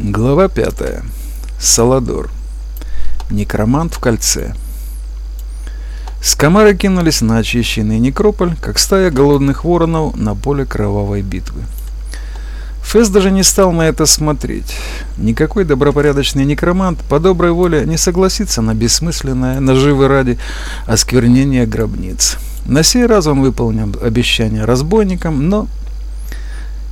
Глава 5. Саладор. Некромант в кольце. Скамары кинулись на очищенный некрополь, как стая голодных воронов на поле кровавой битвы. Фесс даже не стал на это смотреть. Никакой добропорядочный некромант по доброй воле не согласится на бессмысленное, наживы ради, осквернение гробниц. На сей раз он выполнил обещание разбойникам, но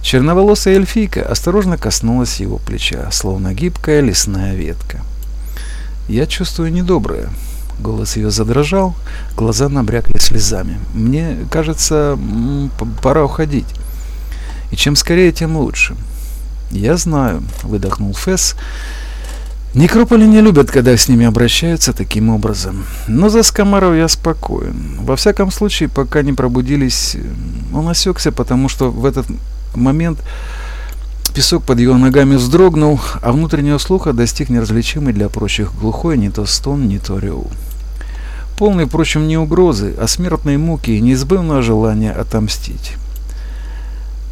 Черноволосая эльфийка осторожно коснулась его плеча, словно гибкая лесная ветка. «Я чувствую недоброе». Голос ее задрожал, глаза набрякли слезами. «Мне кажется, пора уходить. И чем скорее, тем лучше». «Я знаю», — выдохнул Фесс. «Некрополи не любят, когда с ними обращаются таким образом. Но за Скамаров я спокоен. Во всяком случае, пока не пробудились, он осекся, потому что в этот момент песок под его ногами вздрогнул, а внутреннего слуха достиг неразличимый для прочих глухой не то стон, не то рев. Полный, впрочем, не угрозы, а смертной муки и неизбывного желания отомстить.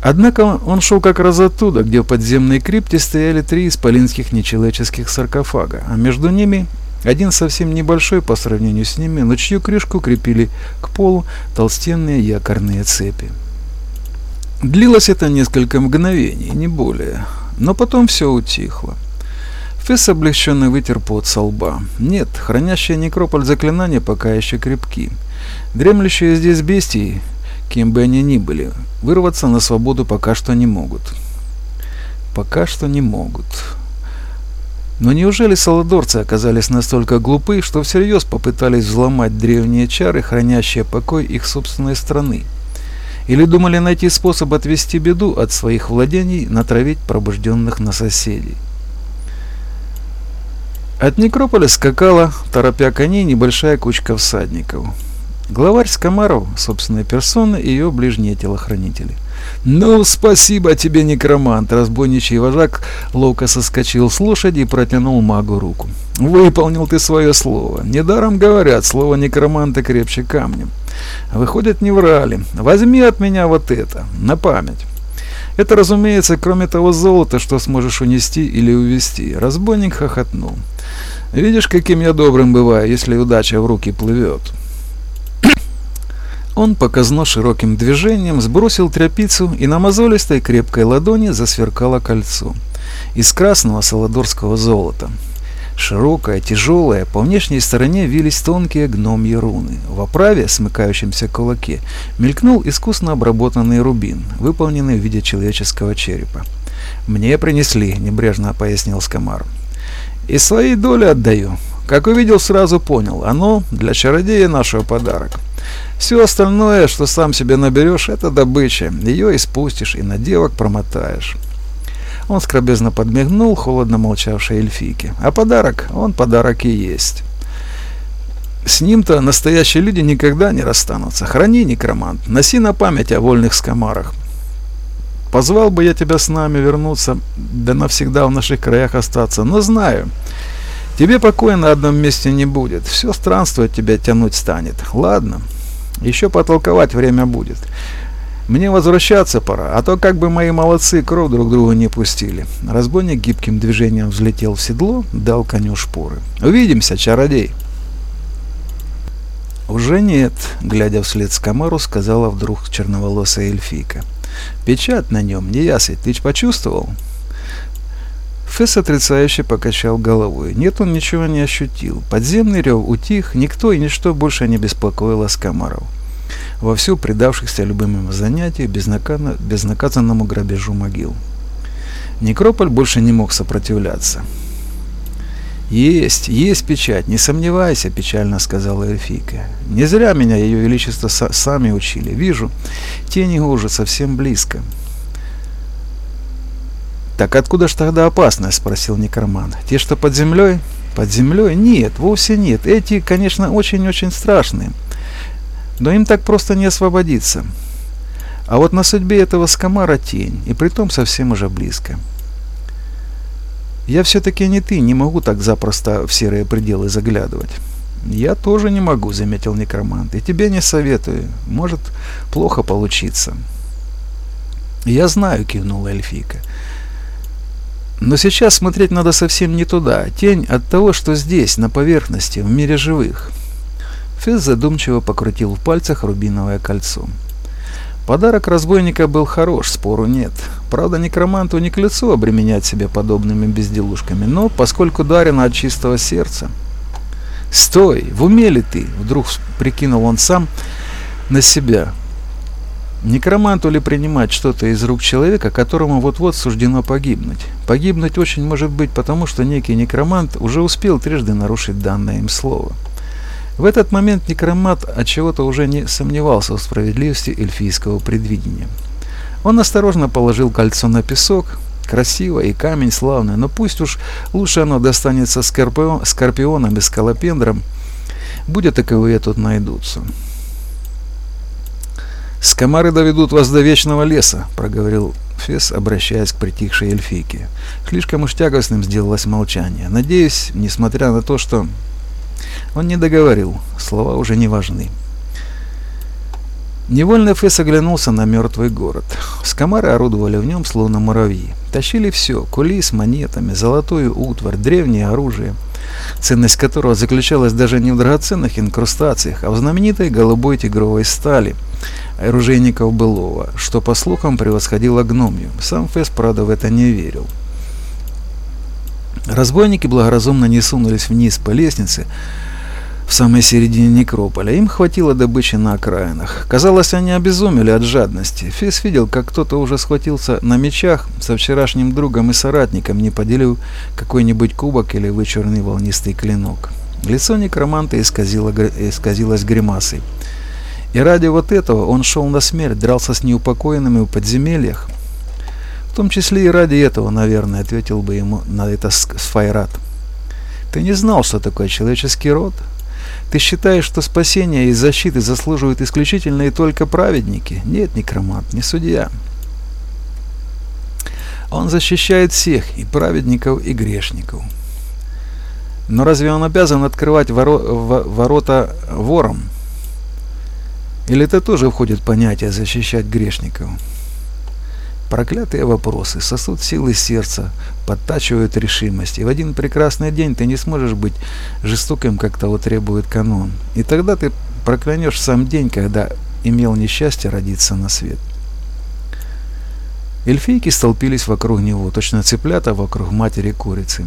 Однако он шел как раз оттуда, где в подземной крипте стояли три исполинских нечеловеческих саркофага, а между ними один совсем небольшой по сравнению с ними, но чью крышку крепили к полу толстенные якорные цепи. Длилось это несколько мгновений, не более, но потом все утихло. Фесс облегченно вытер пот со лба. Нет, хранящие некрополь заклинания пока еще крепки. Дремлющие здесь бестии, кем бы они ни были, вырваться на свободу пока что не могут. Пока что не могут. Но неужели саладорцы оказались настолько глупы, что всерьез попытались взломать древние чары, хранящие покой их собственной страны? Или думали найти способ отвести беду от своих владений, натравить пробужденных на соседей. От некрополя скакала, торопя коней, небольшая кучка всадников. Главарь Скомаров, собственной персоны и ее ближние телохранители. «Ну, спасибо тебе, некромант!» Разбойничий вожак ловко соскочил с лошади и протянул магу руку. «Выполнил ты свое слово. Недаром говорят, слово некроманта крепче камня. Выходит, не врали. Возьми от меня вот это, на память. Это, разумеется, кроме того золота, что сможешь унести или увести. Разбойник хохотнул. Видишь, каким я добрым бываю, если удача в руки плывет. Он показно широким движением сбросил тряпицу, и на мозолистой крепкой ладони засверкало кольцо из красного саладорского золота. Широкая, тяжелая, по внешней стороне вились тонкие гномьи руны. В оправе, смыкающемся кулаке, мелькнул искусно обработанный рубин, выполненный в виде человеческого черепа. «Мне принесли», — небрежно пояснил Скамар. «И своей доли отдаю. Как увидел, сразу понял. Оно для чародея нашего подарок. Все остальное, что сам себе наберешь, это добыча. Ее испустишь и на девок промотаешь». Он скробезно подмигнул холодно молчавшей эльфийке. А подарок, он подарок и есть. С ним-то настоящие люди никогда не расстанутся. Храни, некромант, носи на память о вольных скомарах. Позвал бы я тебя с нами вернуться, да навсегда в наших краях остаться, но знаю, тебе покоя на одном месте не будет. Все странство тебя тянуть станет. Ладно, еще потолковать время будет. Мне возвращаться пора, а то как бы мои молодцы кровь друг друга не пустили. Разбойник гибким движением взлетел в седло, дал коню шпоры. Увидимся, чародей. Уже нет, глядя вслед Скамару, сказала вдруг черноволосая эльфийка. Печать на нем, не ясый, ты почувствовал? Фесс отрицающе покачал головой. Нет, он ничего не ощутил. Подземный рев утих, никто и ничто больше не беспокоило Скамаров вовсю предавшихся занятиям безнаказанно, безнаказанному грабежу могил. Некрополь больше не мог сопротивляться. «Есть, есть печать, не сомневайся», — печально сказала эльфийка. «Не зря меня ее величество сами учили. Вижу, тени уже совсем близко». «Так откуда ж тогда опасность?» — спросил некроман. «Те, что под землей?» «Под землей? Нет, вовсе нет. Эти, конечно, очень-очень страшные но им так просто не освободиться. А вот на судьбе этого скомара тень, и притом совсем уже близко. Я все-таки не ты, не могу так запросто в серые пределы заглядывать. Я тоже не могу, заметил некромант, и тебе не советую, может плохо получиться. Я знаю, кивнула эльфийка. Но сейчас смотреть надо совсем не туда. Тень от того, что здесь, на поверхности, в мире живых. Фесс задумчиво покрутил в пальцах рубиновое кольцо. Подарок разбойника был хорош, спору нет. Правда, некроманту не к лицу обременять себя подобными безделушками, но поскольку дарено от чистого сердца... «Стой! В уме ли ты?» — вдруг прикинул он сам на себя. Некроманту ли принимать что-то из рук человека, которому вот-вот суждено погибнуть? Погибнуть очень может быть потому, что некий некромант уже успел трижды нарушить данное им слово. В этот момент некромат от чего-то уже не сомневался в справедливости эльфийского предвидения. Он осторожно положил кольцо на песок, красиво и камень славный, но пусть уж лучше оно достанется скорпион, скорпионам и скалопендрам, будет таковые тут найдутся. «Скомары доведут вас до вечного леса», — проговорил Фес, обращаясь к притихшей эльфийке. Слишком уж тягостным сделалось молчание. Надеюсь, несмотря на то, что... Он не договорил, слова уже не важны. Невольно Фесс оглянулся на мертвый город. Скомары орудовали в нем, словно муравьи. Тащили все – кули с монетами, золотую утварь, древнее оружие, ценность которого заключалась даже не в драгоценных инкрустациях, а в знаменитой голубой тигровой стали – оружейников былого, что, по слухам, превосходило гномью. Сам Фесс, правда, в это не верил. Разбойники благоразумно не сунулись вниз по лестнице, в самой середине некрополя. Им хватило добычи на окраинах. Казалось, они обезумели от жадности. Фес видел, как кто-то уже схватился на мечах со вчерашним другом и соратником, не поделив какой-нибудь кубок или вычурный волнистый клинок. Лицо некроманта исказило, исказилось гримасой. И ради вот этого он шел на смерть, дрался с неупокоенными в подземельях. В том числе и ради этого, наверное, ответил бы ему на это Сфайрат. Ты не знал, что такое человеческий род? Ты считаешь, что спасения и защиты заслуживают исключительно и только праведники? Нет, некромант, не судья. Он защищает всех, и праведников, и грешников. Но разве он обязан открывать воро ворота ворам? Или это тоже входит в понятие «защищать грешников»? Проклятые вопросы сосут силы сердца, подтачивают решимость, и в один прекрасный день ты не сможешь быть жестоким, как того требует канон. И тогда ты проклянешь сам день, когда имел несчастье родиться на свет. Эльфийки столпились вокруг него, точно цыплята вокруг матери курицы.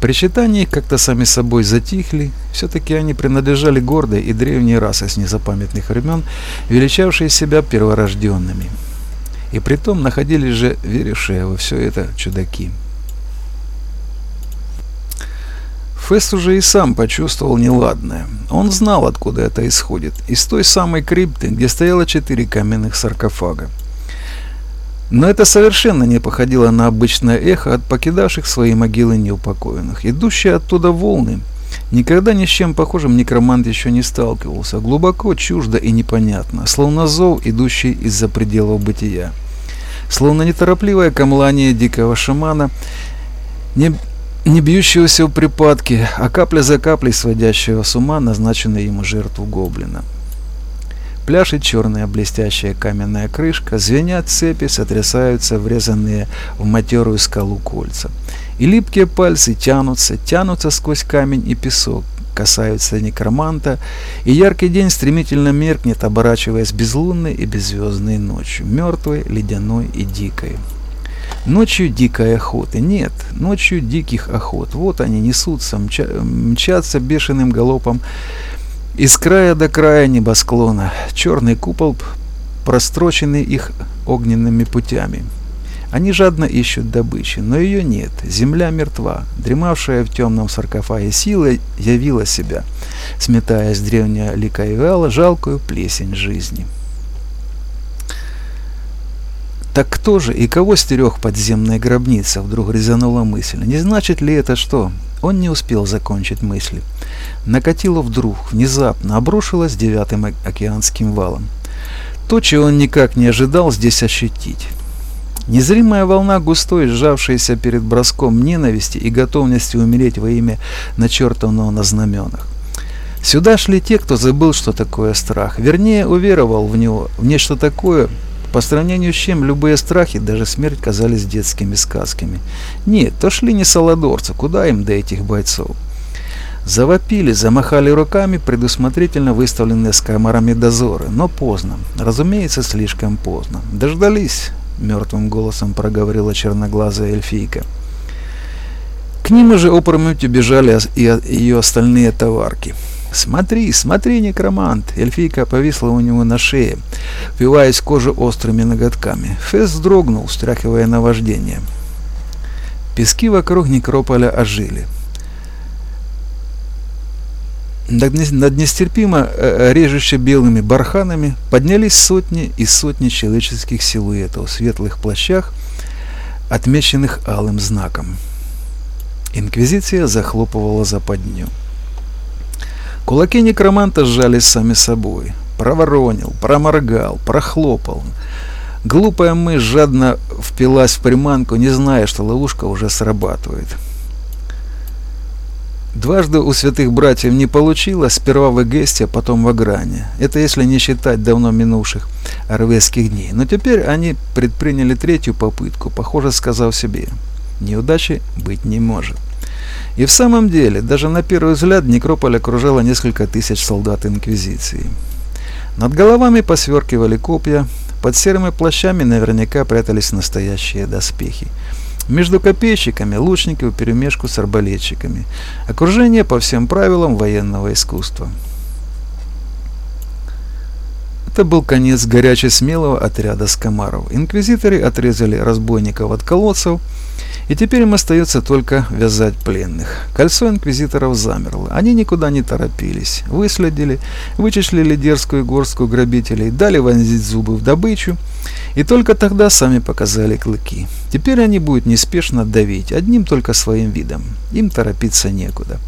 Причитания как-то сами собой затихли, все-таки они принадлежали гордой и древней расе с незапамятных времен, величавшей себя перворожденными. И притом находились же верившие во все это чудаки. Фесс уже и сам почувствовал неладное. Он знал, откуда это исходит, из той самой крипты, где стояло четыре каменных саркофага. Но это совершенно не походило на обычное эхо от покидавших свои могилы неупокоенных. Идущие оттуда волны. Никогда ни с чем похожим некромант еще не сталкивался. Глубоко, чуждо и непонятно. Словно зов, идущий из-за пределов бытия. Словно неторопливое камлание дикого шамана, не, не бьющегося в припадке, а капля за каплей сводящего с ума назначенную ему жертву гоблина. Пляшет черная блестящая каменная крышка, звенят цепи, сотрясаются врезанные в матерую скалу кольца. И липкие пальцы тянутся, тянутся сквозь камень и песок, касаются некроманта, и яркий день стремительно меркнет, оборачиваясь безлунной и беззвездной ночью, мертвой, ледяной и дикой. Ночью дикой охоты. Нет, ночью диких охот. Вот они несутся, мча мчатся бешеным галопом из края до края небосклона черный купол, простроченный их огненными путями. Они жадно ищут добычи, но ее нет. Земля мертва. Дремавшая в темном саркофаге сила явила себя, сметая с древнего лика Ивала жалкую плесень жизни. Так кто же и кого стерег подземная гробница, вдруг резанула мысль. Не значит ли это что? Он не успел закончить мысли. Накатило вдруг, внезапно, обрушилось девятым океанским валом. То, чего он никак не ожидал здесь ощутить. Незримая волна густой, сжавшаяся перед броском ненависти и готовности умереть во имя начертанного на знаменах. Сюда шли те, кто забыл, что такое страх. Вернее, уверовал в него, в нечто такое, по сравнению с чем любые страхи, даже смерть казались детскими сказками. Нет, то шли не солодорцы, куда им до этих бойцов? Завопили, замахали руками предусмотрительно выставленные с камерами дозоры, но поздно, разумеется, слишком поздно. Дождались, мертвым голосом проговорила черноглазая эльфийка. К ним уже опрометью бежали и ее остальные товарки. «Смотри, смотри, некромант!» Эльфийка повисла у него на шее, впиваясь в кожу острыми ноготками. Фесс вздрогнул, стряхивая наваждение. Пески вокруг некрополя ожили. Над нестерпимо э, режуще белыми барханами поднялись сотни и сотни человеческих силуэтов в светлых плащах, отмеченных алым знаком. Инквизиция захлопывала западню. Кулаки некроманта сжались сами собой. Проворонил, проморгал, прохлопал. Глупая мышь жадно впилась в приманку, не зная, что ловушка уже срабатывает. Дважды у святых братьев не получилось, сперва в Эгесте, а потом в Агране. Это если не считать давно минувших арвейских дней. Но теперь они предприняли третью попытку, похоже, сказав себе, неудачи быть не может. И в самом деле, даже на первый взгляд, некрополь окружало несколько тысяч солдат Инквизиции. Над головами посверкивали копья, под серыми плащами наверняка прятались настоящие доспехи. Между копейщиками лучники вперемешку с арбалетчиками. Окружение по всем правилам военного искусства. Это был конец горячей смелого отряда скомаров. Инквизиторы отрезали разбойников от колодцев, и теперь им остается только вязать пленных. Кольцо инквизиторов замерло. Они никуда не торопились. Выследили, вычислили дерзкую горстку грабителей, дали вонзить зубы в добычу, и только тогда сами показали клыки. Теперь они будут неспешно давить, одним только своим видом. Им торопиться некуда.